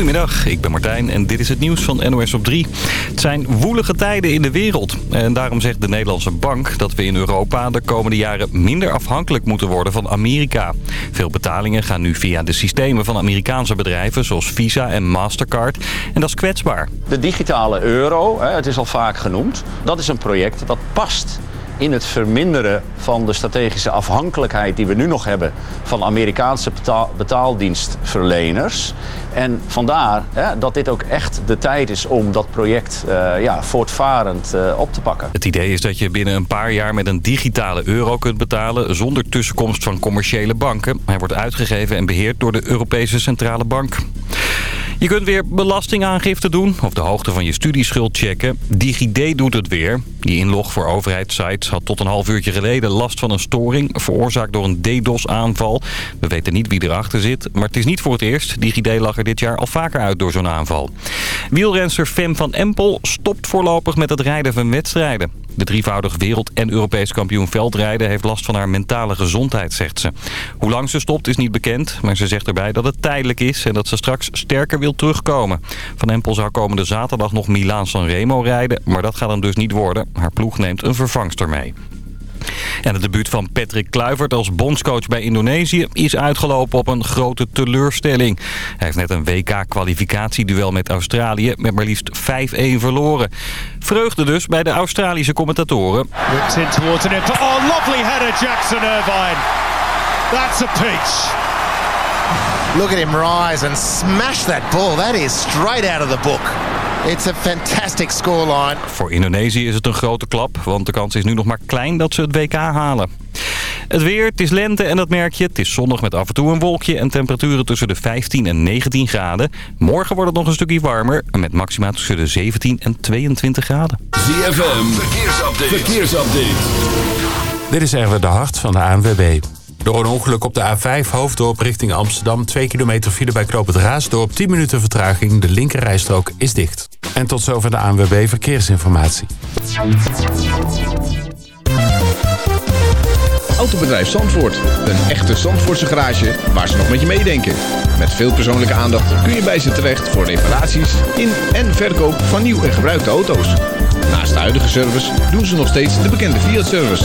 Goedemiddag, ik ben Martijn en dit is het nieuws van NOS op 3. Het zijn woelige tijden in de wereld. En daarom zegt de Nederlandse Bank dat we in Europa de komende jaren minder afhankelijk moeten worden van Amerika. Veel betalingen gaan nu via de systemen van Amerikaanse bedrijven zoals Visa en Mastercard. En dat is kwetsbaar. De digitale euro, het is al vaak genoemd, dat is een project dat past in het verminderen van de strategische afhankelijkheid die we nu nog hebben van Amerikaanse betaaldienstverleners. En vandaar hè, dat dit ook echt de tijd is om dat project uh, ja, voortvarend uh, op te pakken. Het idee is dat je binnen een paar jaar met een digitale euro kunt betalen zonder tussenkomst van commerciële banken. Hij wordt uitgegeven en beheerd door de Europese Centrale Bank. Je kunt weer belastingaangifte doen of de hoogte van je studieschuld checken. DigiD doet het weer. Die inlog voor overheidssites had tot een half uurtje geleden last van een storing... veroorzaakt door een DDoS-aanval. We weten niet wie erachter zit, maar het is niet voor het eerst. DigiD lag er dit jaar al vaker uit door zo'n aanval. Wielrenster Fem van Empel stopt voorlopig met het rijden van wedstrijden. De drievoudig wereld- en Europees kampioen veldrijden heeft last van haar mentale gezondheid, zegt ze. Hoe lang ze stopt is niet bekend, maar ze zegt erbij dat het tijdelijk is en dat ze straks sterker wil terugkomen. Van Empel zou komende zaterdag nog Milaan-San Remo rijden, maar dat gaat hem dus niet worden. Haar ploeg neemt een vervangster mee. En het debuut van Patrick Kluivert als bondscoach bij Indonesië is uitgelopen op een grote teleurstelling. Hij heeft net een WK-kwalificatieduel met Australië met maar liefst 5-1 verloren. Vreugde dus bij de Australische commentatoren. in towards an Oh, lovely header Jackson Irvine. That's a peach. Look at him rise and smash that ball. That is straight out of the book. It's a fantastic scoreline. Voor Indonesië is het een grote klap, want de kans is nu nog maar klein dat ze het WK halen. Het weer, het is lente en dat merk je. Het is zonnig met af en toe een wolkje en temperaturen tussen de 15 en 19 graden. Morgen wordt het nog een stukje warmer met maxima tussen de 17 en 22 graden. ZFM, verkeersupdate. verkeersupdate. Dit is Erwin de Hart van de ANWB. Door een ongeluk op de A5 hoofddorp richting Amsterdam... 2 kilometer file bij Knoop het Raasdorp, 10 minuten vertraging. De linkerrijstrook is dicht. En tot zover de ANWB Verkeersinformatie. Autobedrijf Zandvoort. Een echte Zandvoortse garage waar ze nog met je meedenken. Met veel persoonlijke aandacht kun je bij ze terecht... voor reparaties in en verkoop van nieuw en gebruikte auto's. Naast de huidige service doen ze nog steeds de bekende Fiat-service...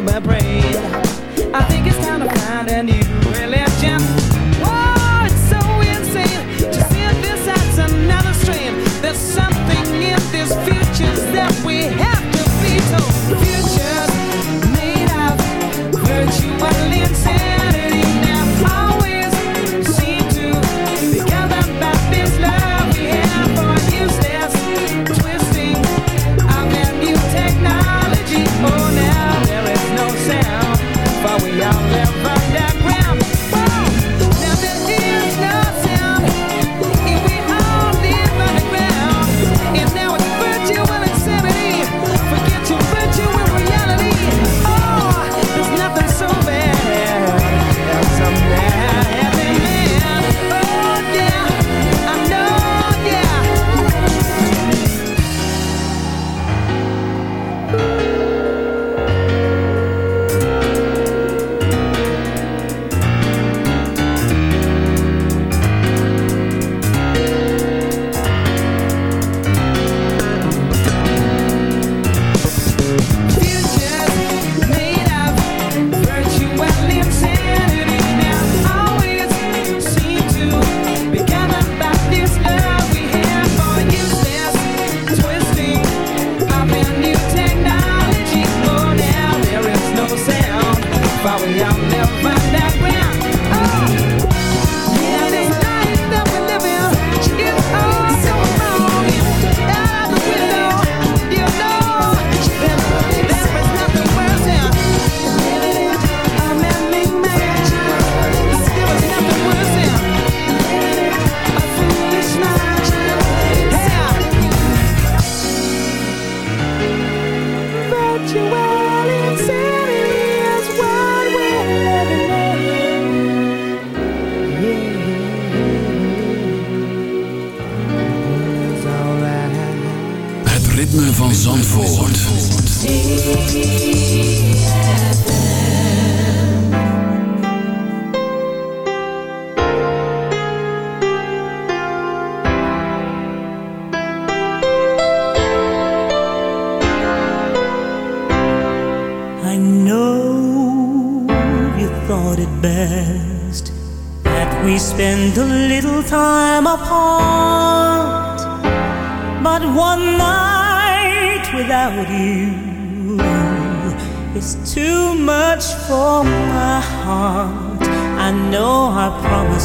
my brain. I think it's time to find a new religion. Oh, it's so insane to see this another. There's something in these futures that we have to be told. Futures made of.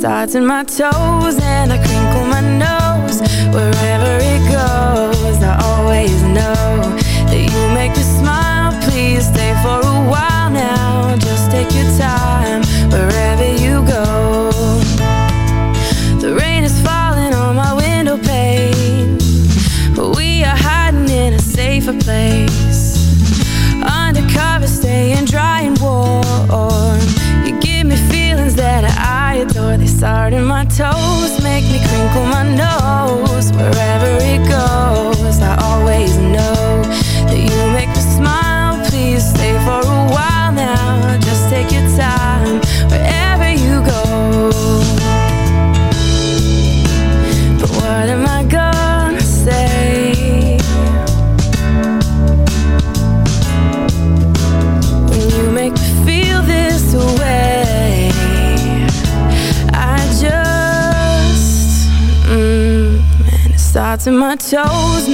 Starts in my toes and I told my toes,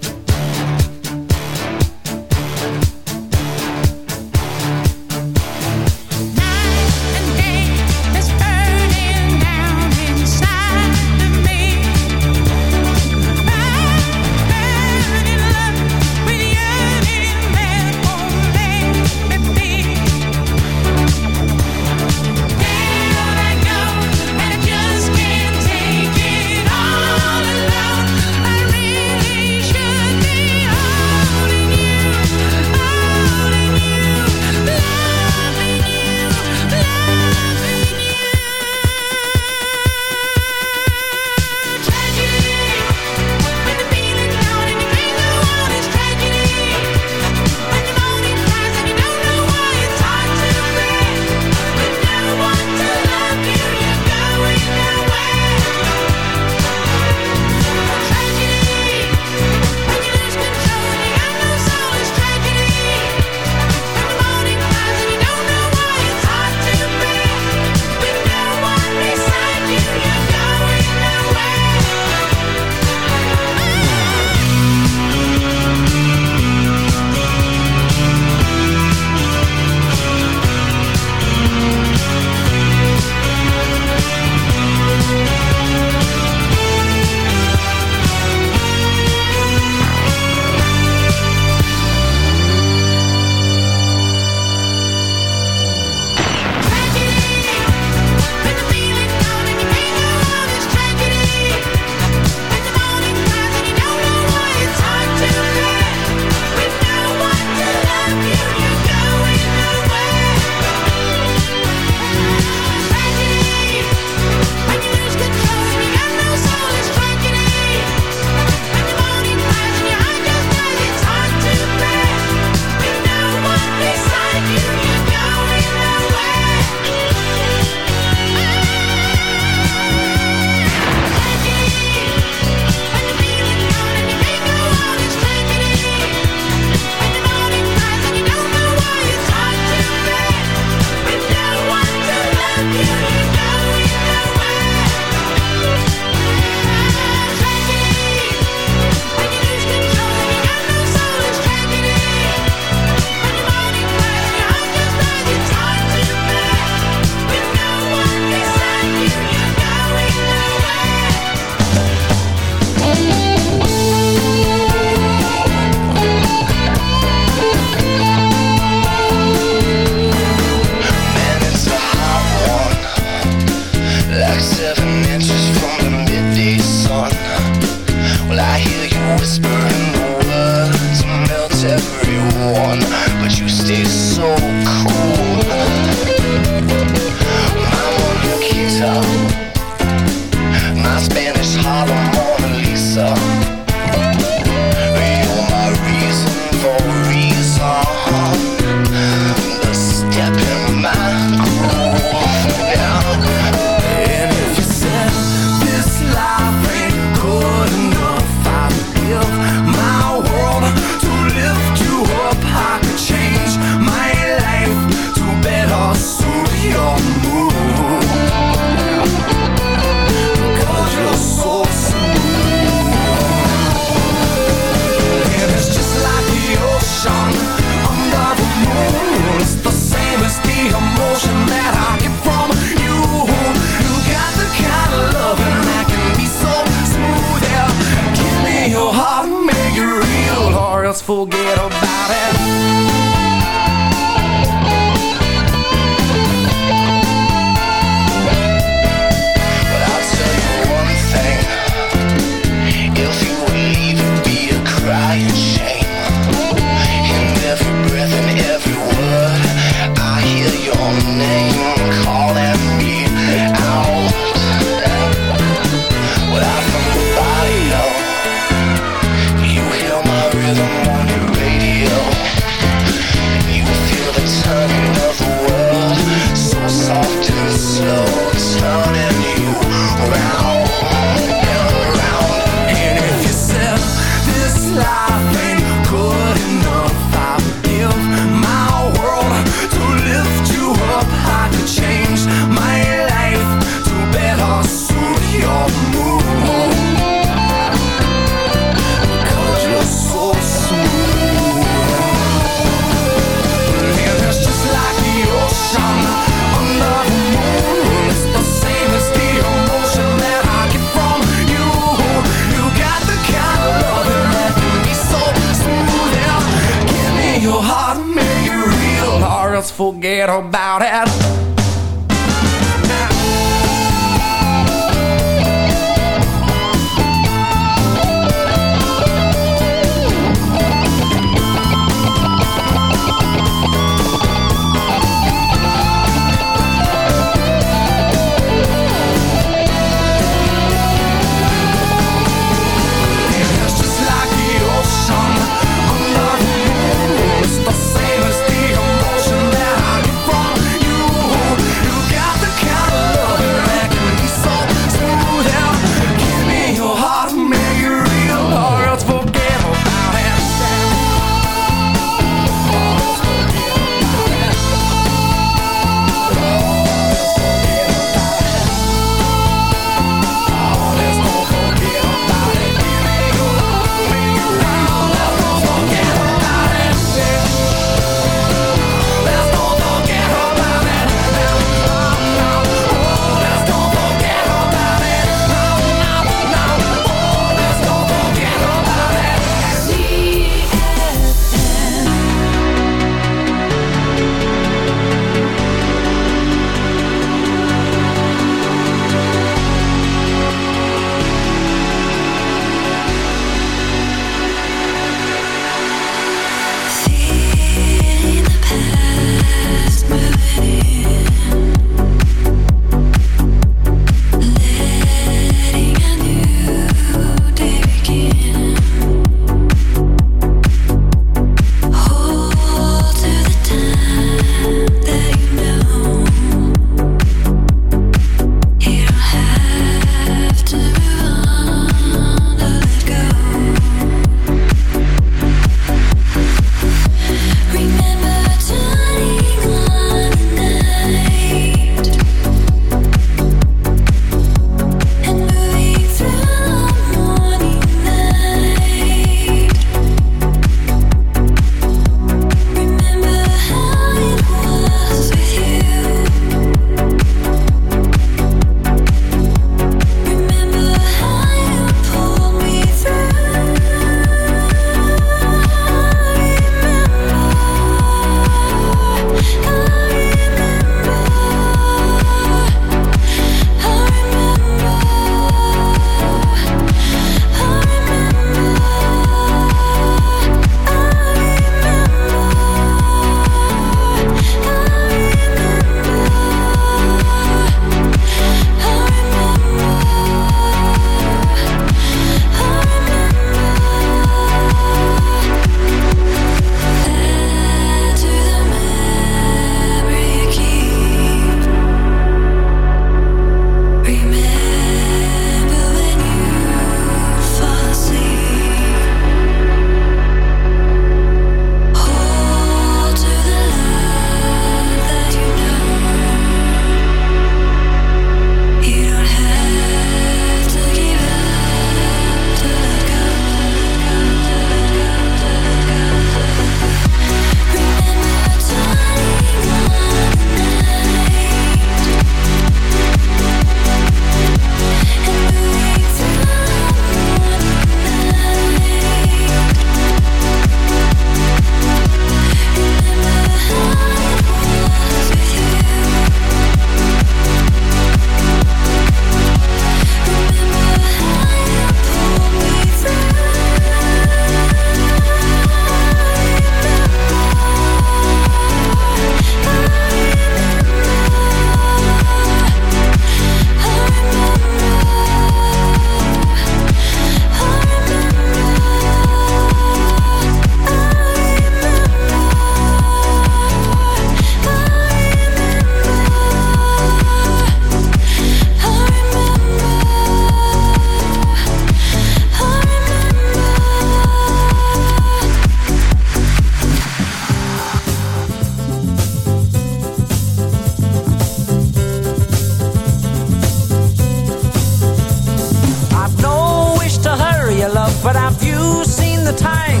the time.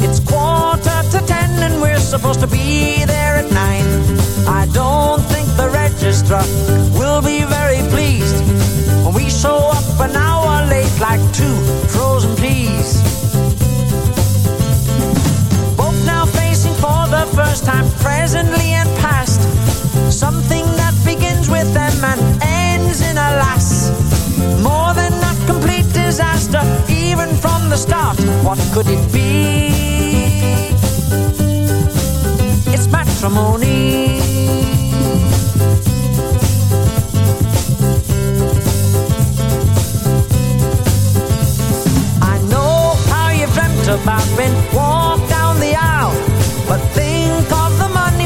It's quarter to ten and we're supposed to be there at nine. I don't think the registrar will be very pleased when we show up an hour late like two frozen peas. Both now facing for the first time, presently and past. Something that begins with M and ends in a lass. More than a complete disaster, even from the start. What could it be? It's matrimony. I know how you've dreamt about being walk down the aisle. But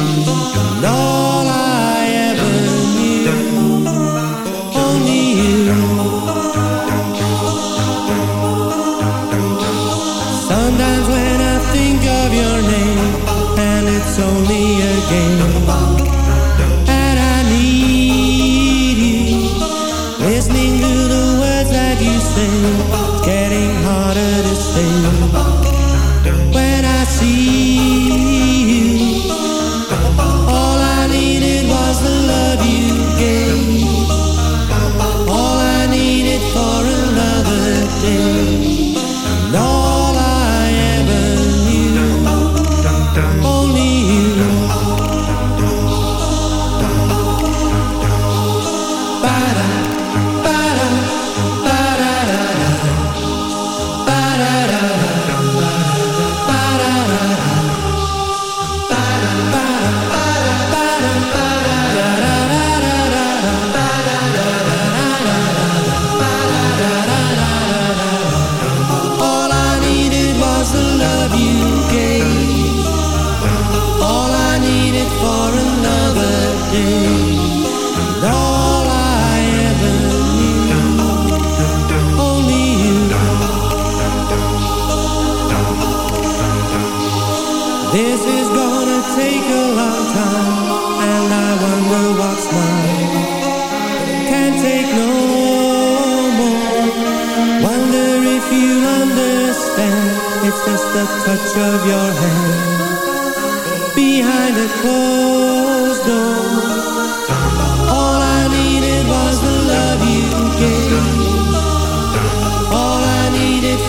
you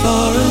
for